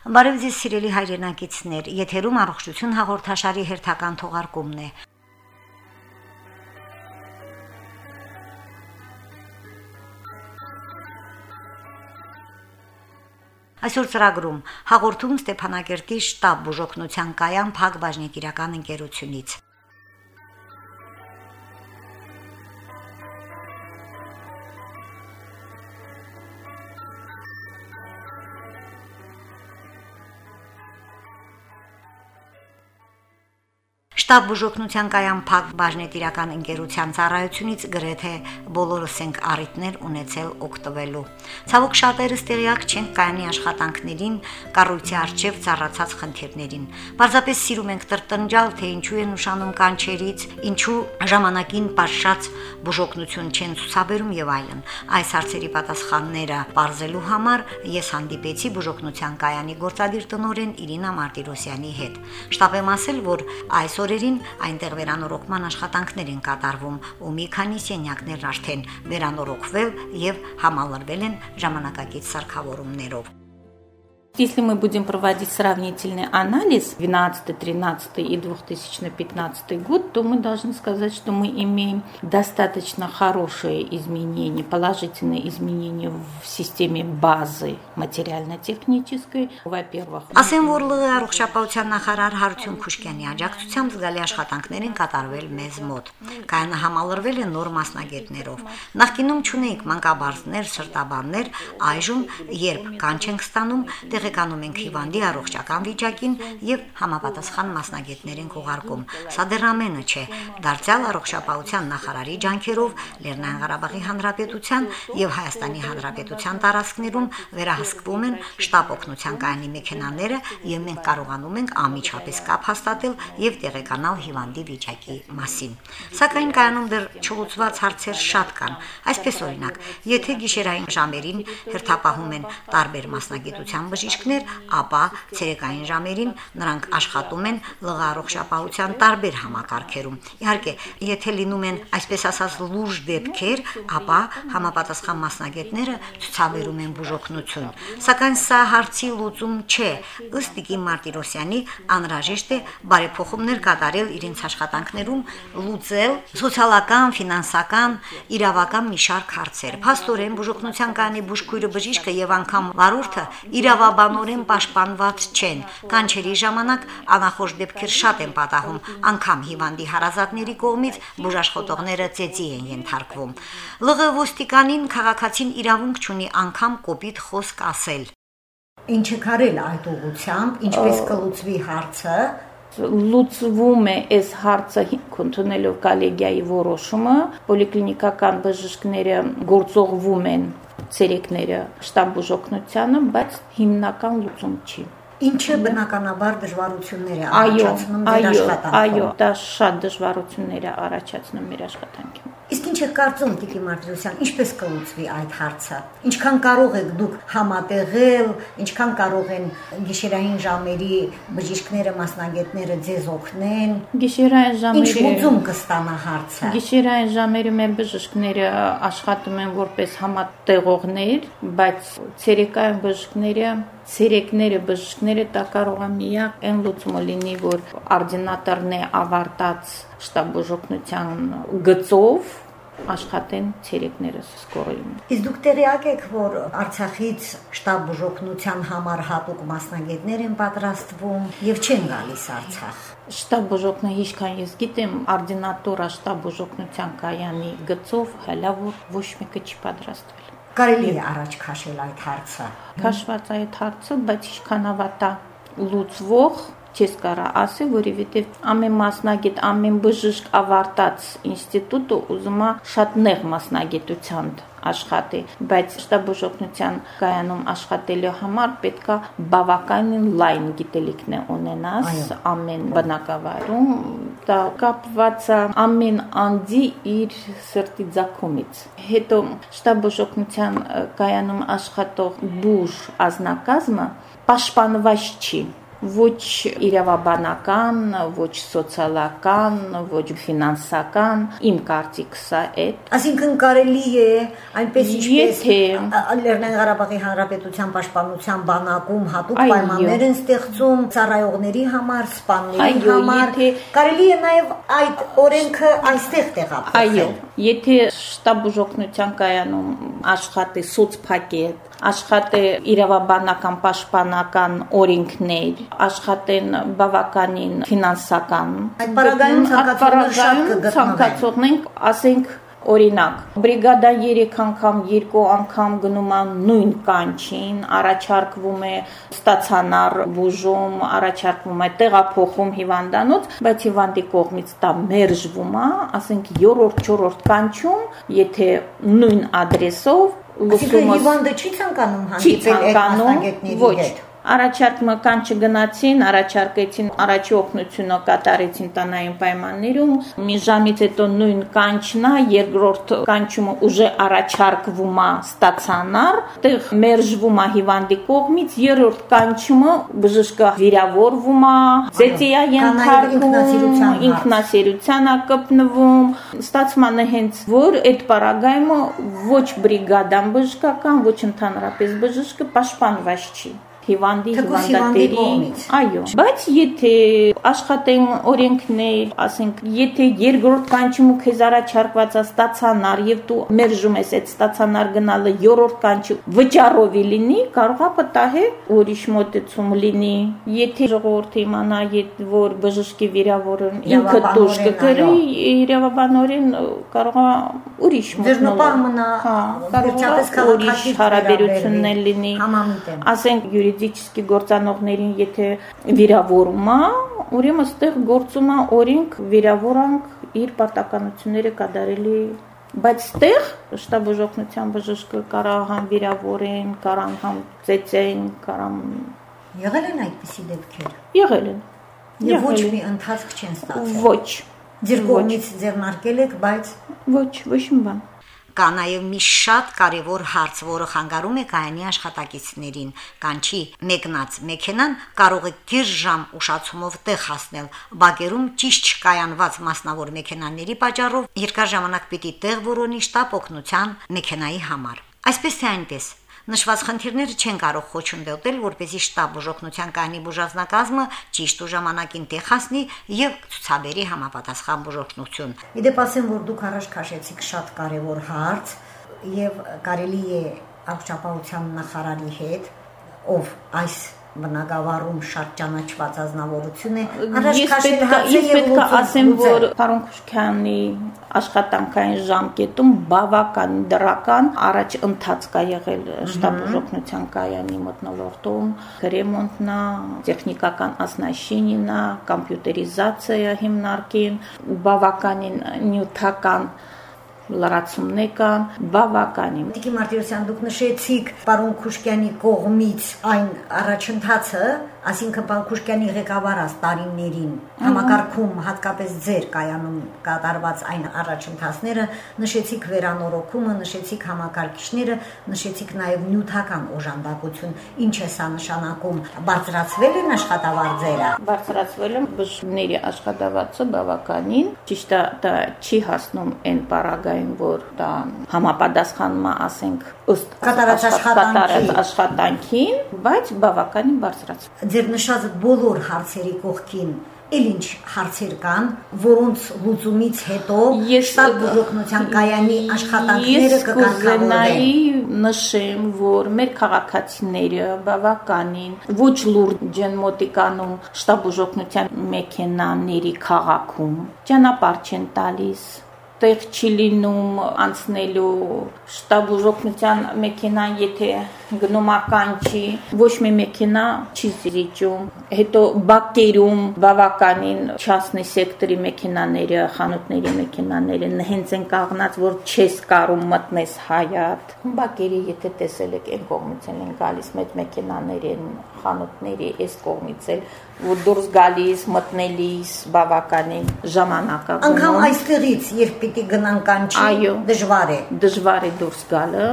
Բարև ձեզ սիրելի հայրենակիցներ, եթերում առողջություն հաղորդաշարի հերթական թողարկումն է։ Այսօր ծրագրում հաղորդում Ստեփանագերտի շտաբ բուժօգնության կայան Փակ բաժնետիրական ընկերությունից։ Շտաբ բուժօգնության կայան Փակ բաժնետիրական ընկերության ծառայությունից գրեթե բոլորս ենք առիթներ ունեցել օգտվելու։ Ցավոք շատերս տեղյակ չենք կայանի աշխատանքներին, կառույցի արժև ծառացած խնդիրներին։ Պարզապես սիրում ենք տրտնջալ, թե ինչու են ուշանում կանչերից, ինչու ժամանակին ապաշած բուժօգնություն չեն ցուցաբերում եւ այլն։ Այս հարցերի պատասխանները բարձելու համար ես հանդիպեցի բուժօգնության կայանի գործադիր տնօրեն Իրինա Մարտիրոսյանի հետ։ Շտաբեմ ասել, որ այսօր օրերին այնտեղ վերանորոգման աշխատանքներ են կատարվում ու մի քանի սենյակներ արդեն վերանորոգվել եւ համալրվել են ժամանակակից սարքավորումներով։ Если мы будем проводить сравнительный анализ 12, 13 и 2015 год, то мы должны сказать, что мы имеем достаточно хорошие изменения, положительные изменения в системе базы материально-технической. Во-первых, ասեն որ ԼՂ առողջապահության նախարար Հարություն Քուշկյանի աջակցությամբ զգալի աշխատանքներ են կատարվել մեզ մոտ։ Կայանը համալրվել են նոր մասնագետներով։ Նախկինում ճունեիք մանկաբարձներ, սրտաբաններ, այժմ երբ կանչ ենք ստանում, տեղեկանում ենք հիվանդի առողջական վիճակին եւ համապատասխան մասնագետներ են ուղարկում։ Սա դեռ ամենը չէ։ Դարձյալ առողջապահության նախարարի ջանքերով Լեռնային Ղարաբաղի Հանրապետության եւ Հայաստանի Հանրապետության տարածքներում վերահսկվում են շտաբ օգնության կայանի մեքենաները եւ մենք կարողանում ենք ամիջապես կապ հաստատել եւ տեղեկանալ հիվանդի վիճակի մասին։ Սակայն կայանում դեռ չլուծված հարցեր շատ կան։ Այսպես օրինակ, եթե գիշերային ժամերին հերթապահում են տարբեր մասնագիտության բժիշկ բժիշկներ, ապա ցերեկային ժամերին նրանք աշխատում են լղարողշապահության տարբեր համակարգերում։ Իհարկե, եթե լինում են այսպես ասած լուրջ դեպքեր, ապա համապատասխան մասնագետները ցուցաբերում են բուժօգնություն։ Սակայն սա հարցի լուծում չէ։ Ըստ Տիկին Մարտիրոսյանի անհրաժեշտ է բարեփոխումներ կատարել իրենց աշխատանքներում, լուծել սոցիալական, ֆինանսական, իրավական մի շարք հարցեր։ Փաստորեն բուժօգնության կանի բուժքույրը բժիշկը եւ անգամ վարորդը իրավաբան բանորեն պաշտպանված չեն։ Կանչերի ժամանակ անախորժ դեպքեր շատ են պատահում, անգամ հիվանդի հարազատների կողմից բուժաշխատողները ծեծի են ենթարկվում։ ԼՂ ոստիկանին քաղաքացին իրավունք ունի անգամ կոպիտ խոսք ասել։ Ինչը կարել այդ ուղությամբ, ինչպես կլուծվի հարցը, լուծվում է այս հարցը ընդունելով կոլեգիայի որոշումը, պոլիկլինիկական բժիշկները գործողվում են ցերեկները շտաբ բուժօգնությանը, բայց հիմնական լուծում չի։ Ինչը բնականաբար դժվարություններ է առաջացնում մեր աշխատանքում։ Այո, դա շատ դժվարություններ է առաջացնում մեր աշխատանքում։ ինչ է կարծում Տիկի Մարտիրոսյան, ինչպես կլուծվի այդ հարցը։ Ինչքան կարող եք դուք համատեղել, ինչքան կարող են գիշերային ժամերի բժիշկները, մասնագետները ձեզ օգնեն։ Գիշերային ժամերի Ինչ լուծում կստանա հարցը։ Գիշերային ժամերի մեր բժիշկները աշխատում են որպես համատեղողներ, բայց ցերեկային բժիշկները ցերեկները բժիշկները դա կարող է միակ այն լուծումը լինի, որ արդինատորն է ավարտած շտաբ բուժօգնության գծով աշխատեն ցերեկները սկորում։ Իսկ դուք տեղյակ եք, որ Արցախից շտաբ բուժօգնության համար հատուկ մասնագետներ են պատրաստվում եւ չեն գալիս Արցախ։ Շտաբ բուժօգնը ինչքան ես գիտեմ, արդինատորա շտաբ բուժօգնության կայանի գծով հələ որ ոչ մեկը չի պատրաստվել։ Կարելի է առաջ քաշել այդ հարցը։ Քաշված այդ հարցը, բայց ինչքան ավատա լուծվող չես կարա ասի, որովհետև ամեն մասնագետ, ամեն բժիշկ ավարտած ինստիտուտը ուզում է շատ նեղ մասնագիտության աշխատի, բայց շտաբուժօգնության կայանում աշխատելու համար պետքա բավականին լայն գիտելիքներ ունենաս ամեն բնակավայրում, դա կապված ամեն անդի իր սրտի ցակումից։ Հետո շտաբուժօգնության կայանում աշխատող բուժ ազնակազմը պաշտպանված չի ոչ իրավաբանական, ոչ սոցիալական, ոչ ֆինանսական, իմ կարծիքս է այդ։ Այսինքն կարելի է այնպես ինչպես Լեռնային Ղարաբաղի Հանրապետության պաշտպանության բանակում հատուկ պայմաններ են ստեղծում ծառայողների համար, սպաների համար, կարելի է նաև այդ օրենքը այստեղ տեղափոխել։ Այո, եթե շտաբ բուժօգնության կայանում աշխատի սոցփակետ, աշխատի իրավաբանական պաշտպանական օրենքներ, աշխատեն բավականին ֆինանսական, Այդ շատ պարագայում կգտնվեն։ ցանկացողնենք, ասենք Օրինակ, բրիգադա 3 անգամ, 2 անգամ գնում է նույն կանչին, առաջարկվում է ստացանար բուժում, առաջարկվում է տեղափոխում հիվանդանոց, բայց հիվանդի կողմից դա մերժվում է, ասենք 3-րդ, 4-րդ կանչում, եթե նույն ադրեսով լուսումս հիվանդը չի ցանկանում հանդիպել այդ մասնագետների ոչ հետ։ առաջարկը կան չգնացին, առաջարկեցին առաջի օգնությունը կատարեցին տնային պայմաններում, մի ժամից հետո նույն կանչն է, երկրորդ կանչումը ուժը առաջարկվում է ստացանար, տեղ մերժվում է հիվանդի կողմից, երրորդ կանչումը բժշկը վիրավորվում է, ծեծիա ենթարկվում, ինքնասիրության է կպնվում, ստացմանը հենց որ այդ պարագայումը ոչ բրիգադան բժշկական, ոչ ընդհանրապես բժշկը պաշտպանված չի հիվանդի հիվանդատերի այո բայց եթե աշխատեն օրենքներ ասենք եթե երկրորդ կանչումը քեզ առաջարկված է ստացանար եւ դու մերժում ես այդ ստացանար գնալը երրորդ կանչի վճարովի լինի կարող է պատահե ուրիշ մոտեցում լինի եթե ժողովուրդը իմանա որ բժշկի վիրավորն ինքը դուրս կգրի իրավաբանորեն կարող է ուրիշ մնա, հա կարող է ուրիշ հարաբերություններ լինի համամիտ եմ юридически գործանողներին եթե վիրավորում է, ուրեմն այստեղ գործում է օրենք վիրավորանք իր պարտականությունները կատարելի բայց ստեղ շտաբ բժշկության բժշկը կարող համ վիրավորեն, կարող համ ծեծեն, կարող Եղել են այդպիսի դեպքեր։ Եղել են։ Եվ ոչ մի ընթացք չեն ստացել։ Ոչ։ Ձեր կողմից ձեռնարկել եք, բայց ոչ, ոչ մի բան։ Կա նաև մի շատ կարևոր հարց, որը խանգարում է կայանի աշխատակիցներին։ Կանչի մեկնած մեքենան կարող է գեր ժամ ուշացումով տեղ հասնել։ Բակերում ճիշտ չկայանված մասնավոր մեքենաների պատճառով երկար ժամանակ պիտի տեղ որոնի շտապ օգնության մեքենայի համար։ Այսպես թե այնպես Նշված խնդիրները չեն կարող խոչընդոտել, որպեսզի շտաբ բուժօգնության կայանի բուժազնակազմը ճիշտ ու ժամանակին տեղ հասնի եւ ցուցաբերի համապատասխան բուժօգնություն։ Իդեպ ասեմ, որ դուք առաջ քաշեցիք շատ կարևոր հարց եւ կարելի է առողջապահության նախարարի հետ, ով այս բնակավարում շատ ճանաչված ազնվորություն է, Ես պետք է ես պետք է ասեմ, որ Փարոն Քուշքյանի աշխատանքային ժամկետում բավական դրական առաջ ընթաց կա եղել շտաբ բուժօգնության կայանի մտնոլորտում, ռեմոնտնա, տեխնիկական ասնաշինինա, կոմպյուտերիզացիա հիմնարկին, բավականին նյութական լրացումներ կան, բավականին Տիկի Մարտիրոսյան, դուք նշեցիք պարոն Քուշկյանի կողմից այն առաջընթացը, այսինքն պարոն Քուշկյանի ղեկավարած տարիներին համակարգում հատկապես ձեր կայանում կատարված այն առաջընթացները, նշեցիք վերանորոգումը, նշեցիք համակարգիչները, նշեցիք նաև նյութական օժանդակություն, ինչ է սա նշանակում, բարձրացվել են աշխատավարձերը։ բարձրացվել է բժշկների աշխատավարձը բավականին ճիշտ է դա չի հասնում այն պարագային որ դա համապատասխանում է ասենք ըստ Կատարած աշխատանքին բայց բավականին բարձրացվել ձեր նշած բոլոր հարցերի կողքին ել ինչ հարցեր կան, որոնց լուծումից հետո Ես- շտաբ բուժօգնության կայանի աշխատանքները Ես կկարգավորվեն։ կուզենայի նշեմ, որ մեր քաղաքացիները բավականին ոչ լուրջ են մոտիկանում շտաբ բուժօգնության մեքենաների քաղաքում, ճանապարհ չեն տալիս տեղ չի լինում անցնելու շտաբ բուժօգնության մեքենան եթե գնում ականջի ոչ մի մեքենա չի զրիճում հետո բակերում բավականին չասնի սեկտորի մեքենաները խանութների մեքենաները հենց են կաղնած որ չես կարում մտնես հայատ բակերի եթե տեսել եք այն կողմից են գալիս մեծ մեքենաներ են խանութների այս կողմից էլ որ դուրս գալիս մտնելիս բավականին ժամանակա Անկամ այստեղից, երբ պիտի գնան կանչի, Այո։ դժվար է։ դժվար է դուրս գալը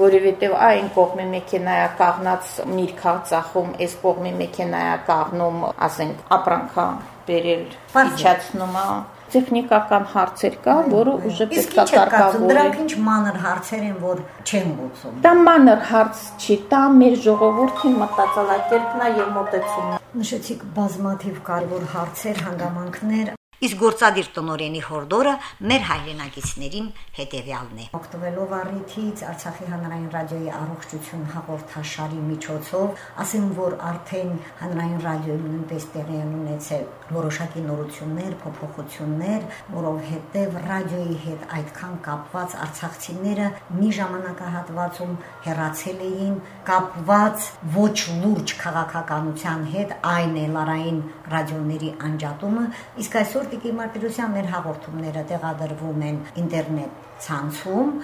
որովհետև այն կողմի մեքենայա կաղնած միրգա ծախում, այս կողմի մեքենայա կաղնում, ասենք, ապրանքա բերել իջացնում է տեխնիկական հարցեր կա, որը ուժը պետք է կարգավորել։ Դրանք ինչ մանր հարցեր են, որ չեն լուծում։ Դա մանր հարց չի, դա մեր ժողովրդի մտածելակերպն է եւ մտածումն։ Նշեցիք բազմաթիվ կարևոր հարցեր, հանգամանքներ, Իսկ գործադիր տնորենի հորդորը մեր հայրենակիցներին հետևյալն է։ Օգտվելով առիթից Արցախի հանրային ռադիոյի առողջություն հաղորդաշարի միջոցով, ասեմ, որ արդեն հանրային ռադիոյում նույնպես տեղի են ունեցել որոշակի նորություններ, փոփոխություններ, որովհետև ռադիոյի հետ այդքան կապված արցախցիները մի ժամանակահատվածում հեռացել էին կապված ոչ լուրջ քաղաքականության հետ, այն է լարային ռադիոների անջատումը, իսկ այսօր Տիկի Մարտիրոսյան մեր հաղորդումները տեղադրվում են ինտերնետ ցանցում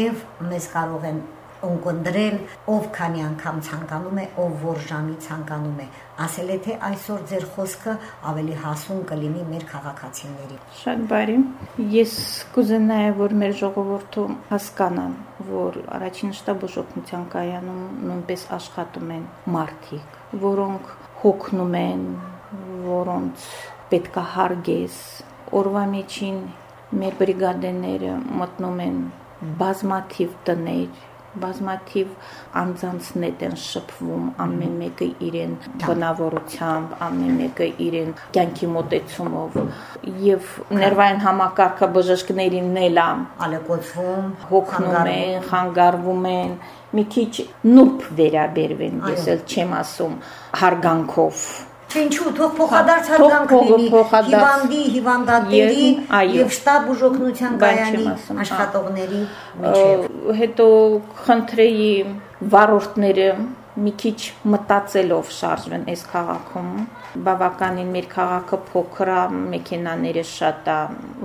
եւ մեզ կարող են ունկնդրել ով քանի անգամ ցանկանում է, ով որ ժամի ցանկանում է։ Ասել է թե այսօր ձեր խոսքը ավելի հասուն կլինի մեր քաղաքացիների։ Շատ բարի։ Ես կուզենայի, որ մեր ժողովուրդը հասկանան, որ առաջին շտաբը ժողովրդության կայանում նույնպես աշխատում են մարդիկ, որոնք հոգնում են, որոնց պետքա հարգես։ Օրվա միջին մեր բրիգադեները մտնում են բազմաթիվ տներ, բազմաթիվ անձանց նետ են շփվում, ամեն մեկը իրեն բնավորությամբ, ամեն մեկը իրեն կյանքի մոտեցումով եւ ներվային համակարգը բժշկներին նելա ալեկոծվում, հոգնում են, խանգարվում են, մի քիչ նուրբ վերաբերվեն, ես էլ չեմ ասում հարգանքով Ինչու թող փոխադարձ հարգանք լինի հիվանդի, հիվանդատերի եւ շտաբ ուժօգնության կայանի աշխատողների միջեւ։ Հետո խնդրեի վարորդները մի քիչ մտածելով շարժվեն այս քաղաքում բավականին մեր քաղաքը փոքր է, մեքենաները շատ է,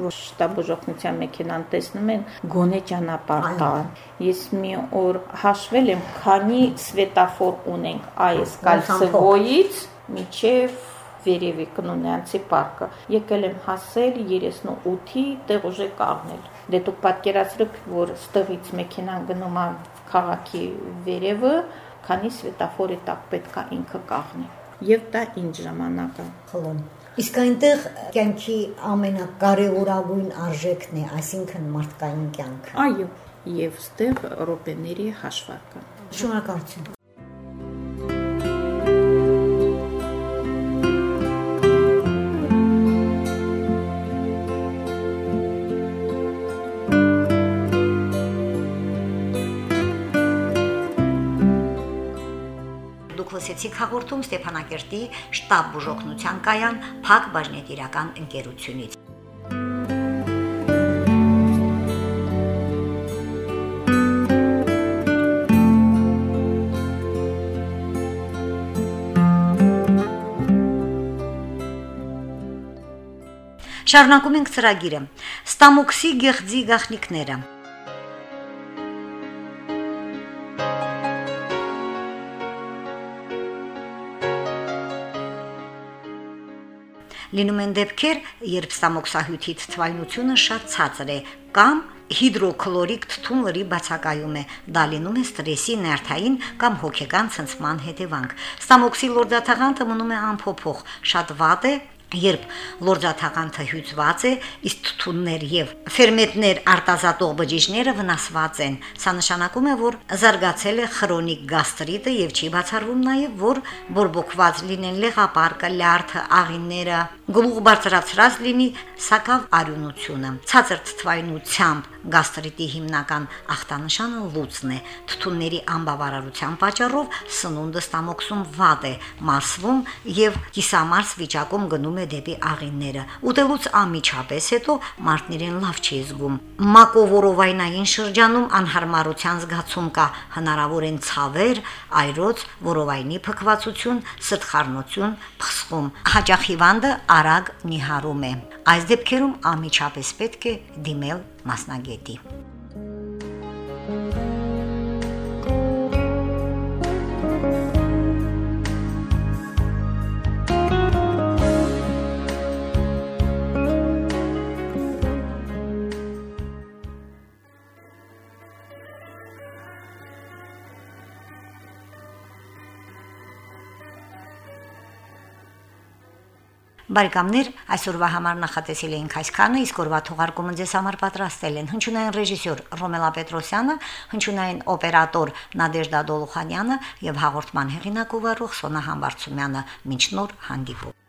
ոչ շտաբ ուժօգնության մեքենան տեսնում են, գոնե ճանապարհ տան։ Ես մի օր հաշվել եմ, քանի սվետաֆոր ունենք այս Կալցեվոյից միջև վերևի կնունյանցի պարկը։ Եկել եմ հասել 38-ի տեղ ուժե կաղնել։ Դե դուք պատկերացրեք, որ ստղից մեքենան գնում է քաղաքի վերևը, քանի սվետաֆորի տակ պետքա ինքը կաղնի։ Եվ դա ինչ ժամանակ է։ Խլում։ Իսկ այնտեղ կյանքի ամենակարևորագույն արժեքն է, այսինքն մարդկային կյանքը։ Այո, եւ ստեղ ռոպեների հաշվարկը։ Շնորհակալություն։ լսեցիք հաղորդում Ստեփանակերտի շտաբ բուժօգնության կայան Փակ բաժնետիրական ընկերությունից։ Շարունակում ենք ծրագիրը։ Ստամոքսի գեղձի գախնիկները Լինում են դեպքեր, երբ ստամոքսահյութի թթվայնությունը շատ ցածր է կամ հիդրոքլորիկ թթուն լրի բացակայում է։ Դա լինում է ստրեսի ներթային կամ հոգեկան ցնցման հետևանք։ Ստամոքսի լորձաթաղանթը մնում է անփոփոխ, շատ վատ է երբ լորձաթաղանթը հյուծված է, իսկ թթուններ եւ ֆերմենտներ արտազատող բջիջները վնասված են։ Սա նշանակում է, որ զարգացել է քրոնիկ գաստրիտը եւ չի բացառվում նաեւ, որ բորբոքված լինեն լեղապարկը, լյարդը, աղինները, գլուխ բարձրացրած լինի սակավ արյունությունը։ Ցածր թթվայնությամբ գաստրիտի հիմնական ախտանշանը լուծն է։ Թթունների անբավարարության պատճառով սնունդը ստամոքսում վատ է, մասվում եւ կիսամարս վիճակում գնում է դեպի աղինները։ Ուտելուց անմիջապես հետո մարդն իրեն լավ չի զգում։ Մակովորովայնային շրջանում անհարմարության զգացում կա, հնարավոր են ցավեր, այրոց, որովայնի փքվածություն, սրտխառնություն, փսխում։ Հաճախ հիվանդը արագ նիհարում է։ Այս դեպքերում անմիջապես պետք է դիմել մասնագետի։ Բարեկամներ, այսօրվա համար նախատեսել էինք այսքանը, իսկ օրվա թողարկումը ձեզ համար պատրաստել են. Հնչյունային ռեժիսոր Ռոմելա Պետրոսյանը, հնչյունային օպերատոր Նադեժդա Դոլուխանյանը եւ հաղորդման հեղինակ ու վարող Սոնա Համբարձումյանը։ Մինչ նոր հանդիպում